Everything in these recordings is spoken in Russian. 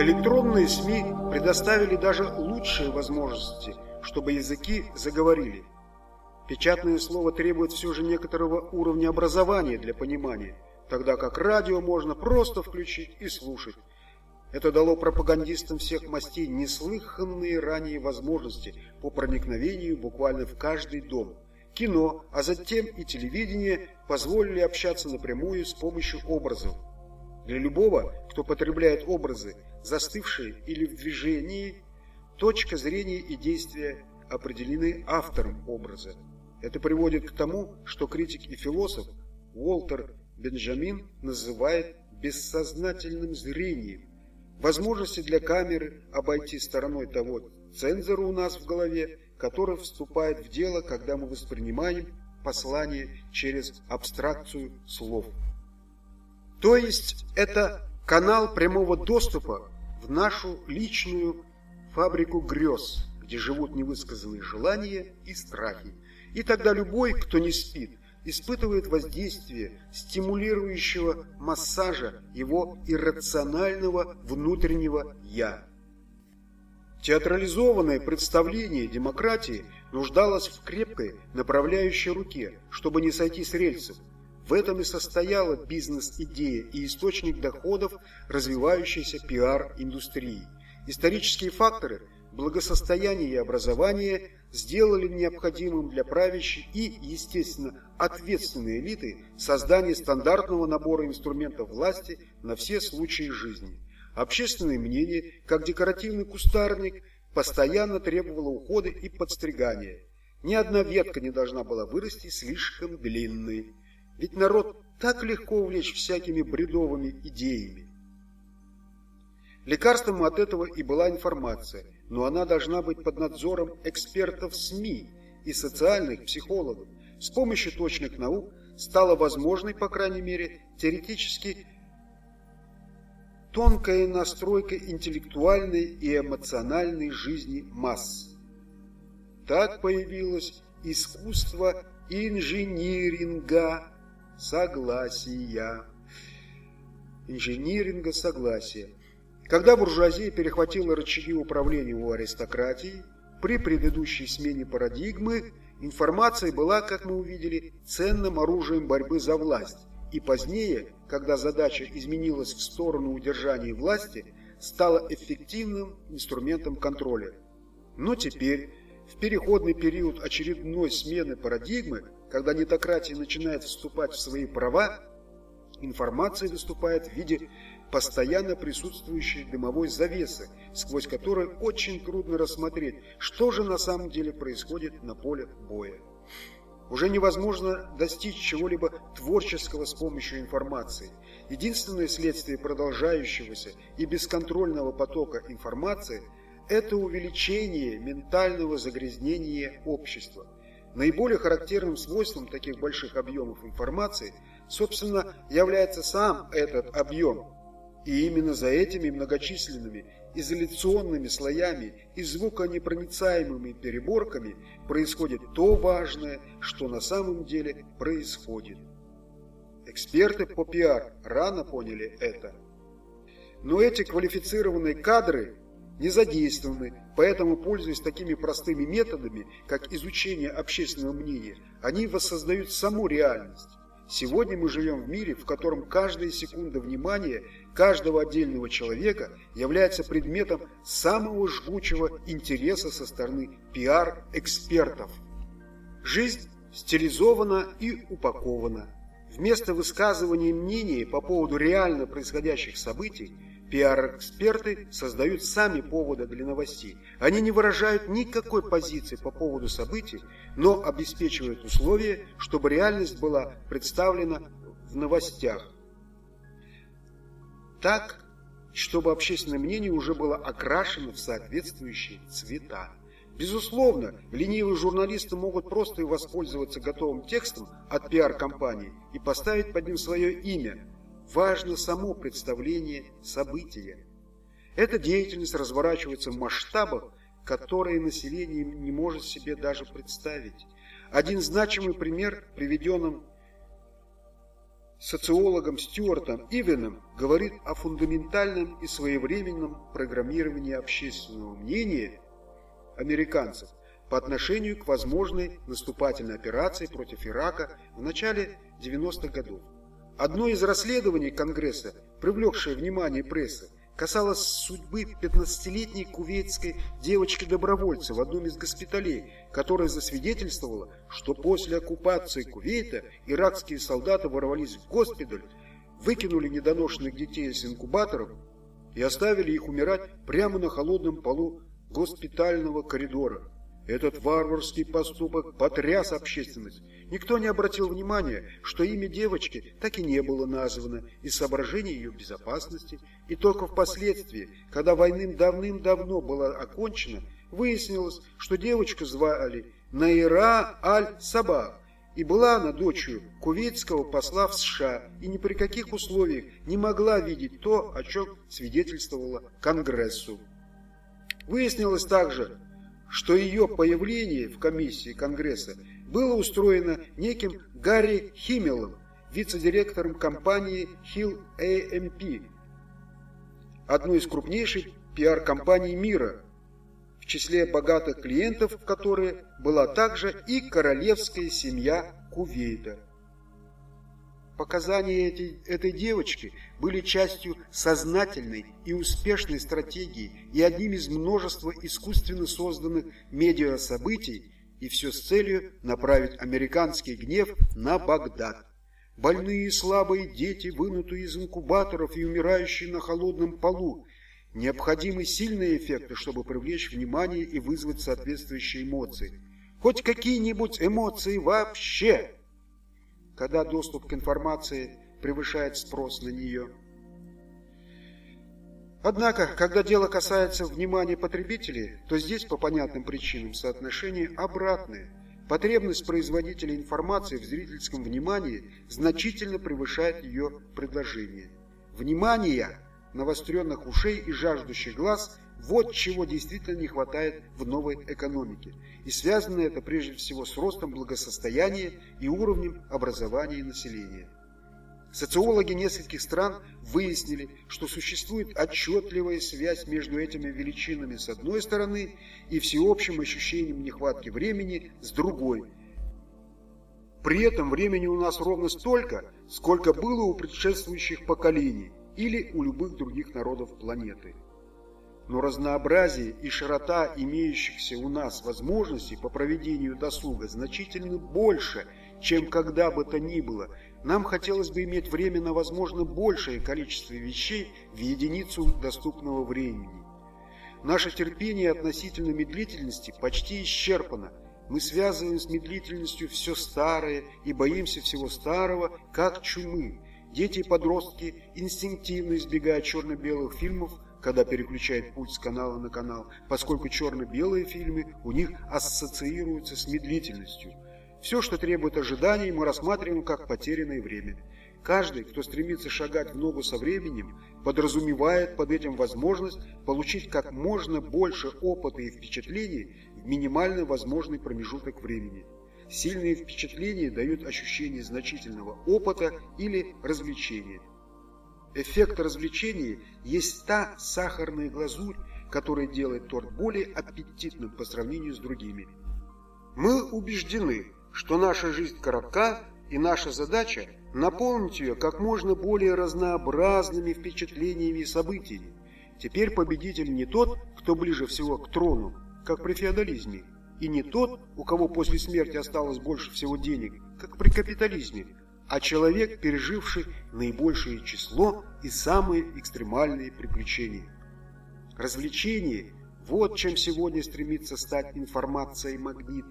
Электронные СМИ предоставили даже лучшие возможности, чтобы языки заговорили. Печатное слово требует все же некоторого уровня образования для понимания, тогда как радио можно просто включить и слушать. Это дало пропагандистам всех мастей неслыханные ранее возможности по проникновению буквально в каждый дом. Кино, а затем и телевидение позволили общаться напрямую с помощью образов. Для любого, кто потребляет образы, застывшие или в движении, точка зрения и действия определены автором образа. Это приводит к тому, что критик и философ Уолтер Бенджамин называет бессознательным зрением. Возможности для камеры обойти стороной того цензора у нас в голове, который вступает в дело, когда мы воспринимаем послание через абстракцию слов. То есть это канал прямого доступа в нашу личную фабрику грез, где живут невысказанные желания и страхи. И тогда любой, кто не спит, испытывает воздействие стимулирующего массажа его иррационального внутреннего «я». Театрализованное представление демократии нуждалось в крепкой направляющей руке, чтобы не сойти с рельсов, в этом и состояла бизнес-идея и источник доходов развивающейся пиар-индустрии. Исторические факторы благосостояние и образование сделали необходимым для правящей и, естественно, ответственной элиты создание стандартного набора инструментов власти на все случаи жизни. Общественное мнение, как декоративный кустарник, постоянно требовало ухода и подстригания. Ни одна ветка не должна была вырасти слишком длинной. Ведь народ так легко увлечь всякими бредовыми идеями. Лекарством от этого и была информация, но она должна быть под надзором экспертов СМИ и социальных психологов. С помощью точных наук стала возможной, по крайней мере, теоретически тонкая настройка интеллектуальной и эмоциональной жизни масс. Так появилось искусство инжиниринга, согласия. Инжиниринга согласия. Когда буржуазия перехватила рычаги управления у аристократии, при предыдущей смене парадигмы информация была, как мы увидели, ценным оружием борьбы за власть, и позднее, когда задача изменилась в сторону удержания власти, стала эффективным инструментом контроля. Но теперь, в переходный период очередной смены парадигмы, когда нетократия начинает вступать в свои права, информация выступает в виде постоянно присутствующей дымовой завесы, сквозь которую очень трудно рассмотреть, что же на самом деле происходит на поле боя. Уже невозможно достичь чего-либо творческого с помощью информации. Единственное следствие продолжающегося и бесконтрольного потока информации – это увеличение ментального загрязнения общества – Наиболее характерным свойством таких больших объемов информации, собственно, является сам этот объем. И именно за этими многочисленными изоляционными слоями и звуконепроницаемыми переборками происходит то важное, что на самом деле происходит. Эксперты по пиар рано поняли это. Но эти квалифицированные кадры не задействованы, поэтому, пользуясь такими простыми методами, как изучение общественного мнения, они воссоздают саму реальность. Сегодня мы живем в мире, в котором каждая секунда внимания каждого отдельного человека является предметом самого жгучего интереса со стороны пиар-экспертов. Жизнь стилизована и упакована. Вместо высказывания мнений по поводу реально происходящих событий Пиар-эксперты создают сами поводы для новостей. Они не выражают никакой позиции по поводу событий, но обеспечивают условия, чтобы реальность была представлена в новостях. Так, чтобы общественное мнение уже было окрашено в соответствующие цвета. Безусловно, ленивые журналисты могут просто и воспользоваться готовым текстом от пиар-компании и поставить под ним свое имя – важно само представление события. Эта деятельность разворачивается в масштабах, которые население не может себе даже представить. Один значимый пример, приведенным социологом Стюартом Ивеном говорит о фундаментальном и своевременном программировании общественного мнения американцев по отношению к возможной наступательной операции против Ирака в начале 90-х годов. Одно из расследований Конгресса, привлекшее внимание прессы, касалось судьбы 15-летней кувейтской девочки-добровольца в одном из госпиталей, которая засвидетельствовала, что после оккупации Кувейта иракские солдаты ворвались в госпиталь, выкинули недоношенных детей из инкубаторов и оставили их умирать прямо на холодном полу госпитального коридора. Этот варварский поступок потряс общественность. Никто не обратил внимания, что имя девочки так и не было названо из соображений ее безопасности, и только впоследствии, когда война давным-давно была окончена, выяснилось, что девочку звали Наира Аль-Сабах, и была она дочерью кувейтского посла в США и ни при каких условиях не могла видеть то, о чем свидетельствовала Конгрессу. Выяснилось также, что ее появление в комиссии Конгресса было устроено неким Гарри Химмелом, вице-директором компании Hill AMP, одной из крупнейших пиар-компаний мира, в числе богатых клиентов которой была также и королевская семья Кувейта. Показания этой, этой девочки были частью сознательной и успешной стратегии и одним из множества искусственно созданных медиа-событий, и все с целью направить американский гнев на Багдад. Больные и слабые дети, вынутые из инкубаторов и умирающие на холодном полу. Необходимы сильные эффекты, чтобы привлечь внимание и вызвать соответствующие эмоции. Хоть какие-нибудь эмоции вообще! Когда доступ к информации превышает спрос на нее. Однако, когда дело касается внимания потребителей, то здесь по понятным причинам соотношение обратное. Потребность производителя информации в зрительском внимании значительно превышает ее предложение. Внимание навостренных ушей и жаждущих глаз – вот чего действительно не хватает в новой экономике. И связано это прежде всего с ростом благосостояния и уровнем образования населения. Социологи нескольких стран выяснили, что существует отчетливая связь между этими величинами с одной стороны и всеобщим ощущением нехватки времени с другой. При этом времени у нас ровно столько, сколько было у предшествующих поколений или у любых других народов планеты но разнообразие и широта имеющихся у нас возможностей по проведению досуга значительно больше, чем когда бы то ни было. Нам хотелось бы иметь время на, возможно, большее количество вещей в единицу доступного времени. Наше терпение относительно медлительности почти исчерпано. Мы связываем с медлительностью все старое и боимся всего старого, как чумы. Дети и подростки инстинктивно избегают черно-белых фильмов, когда переключает путь с канала на канал, поскольку черно-белые фильмы у них ассоциируются с медлительностью. Все, что требует ожиданий, мы рассматриваем как потерянное время. Каждый, кто стремится шагать в ногу со временем, подразумевает под этим возможность получить как можно больше опыта и впечатлений в минимально возможный промежуток времени. Сильные впечатления дают ощущение значительного опыта или развлечения. Эффект развлечения есть та сахарная глазурь, которая делает торт более аппетитным по сравнению с другими. Мы убеждены, что наша жизнь коротка, и наша задача – наполнить ее как можно более разнообразными впечатлениями и событиями. Теперь победитель не тот, кто ближе всего к трону, как при феодализме, и не тот, у кого после смерти осталось больше всего денег, как при капитализме, а человек, переживший наибольшее число и самые экстремальные приключения. Развлечение – вот чем сегодня стремится стать информацией магнит,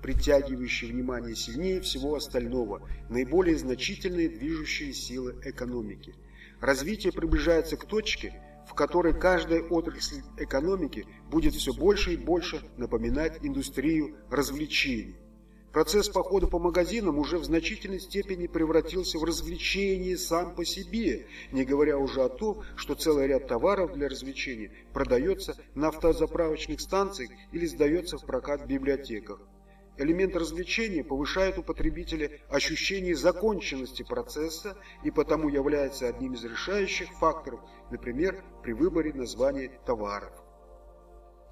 притягивающий внимание сильнее всего остального, наиболее значительные движущие силы экономики. Развитие приближается к точке, в которой каждая отрасль экономики будет все больше и больше напоминать индустрию развлечений. Процесс похода по магазинам уже в значительной степени превратился в развлечение сам по себе, не говоря уже о том, что целый ряд товаров для развлечения продается на автозаправочных станциях или сдается в прокат в библиотеках. Элемент развлечения повышает у потребителя ощущение законченности процесса и потому является одним из решающих факторов, например, при выборе названия товаров.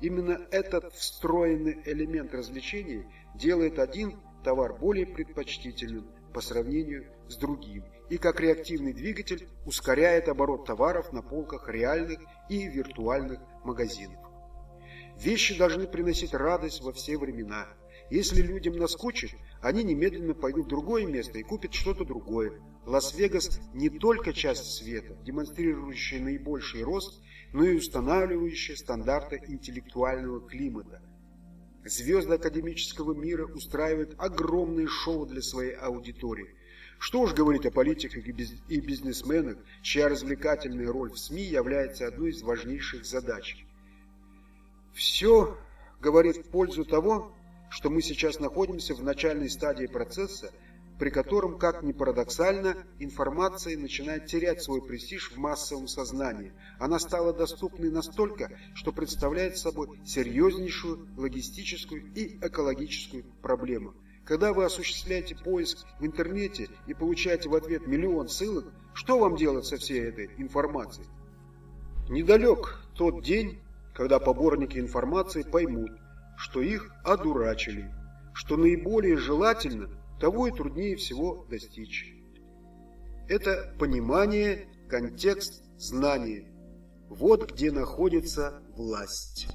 Именно этот встроенный элемент развлечения делает один товар более предпочтительным по сравнению с другим и как реактивный двигатель ускоряет оборот товаров на полках реальных и виртуальных магазинов. Вещи должны приносить радость во все времена. Если людям наскучит, они немедленно пойдут в другое место и купят что-то другое. Лас-Вегас не только часть света, демонстрирующая наибольший рост, но и устанавливающая стандарты интеллектуального климата. Звезды академического мира устраивают огромные шоу для своей аудитории. Что уж говорить о политиках и бизнесменах, чья развлекательная роль в СМИ является одной из важнейших задач. Все говорит в пользу того, что мы сейчас находимся в начальной стадии процесса, при котором, как ни парадоксально, информация начинает терять свой престиж в массовом сознании. Она стала доступной настолько, что представляет собой серьезнейшую логистическую и экологическую проблему. Когда вы осуществляете поиск в интернете и получаете в ответ миллион ссылок, что вам делать со всей этой информацией? Недалек тот день, когда поборники информации поймут, что их одурачили, что наиболее желательно того и труднее всего достичь. Это понимание, контекст, знание. Вот где находится власть.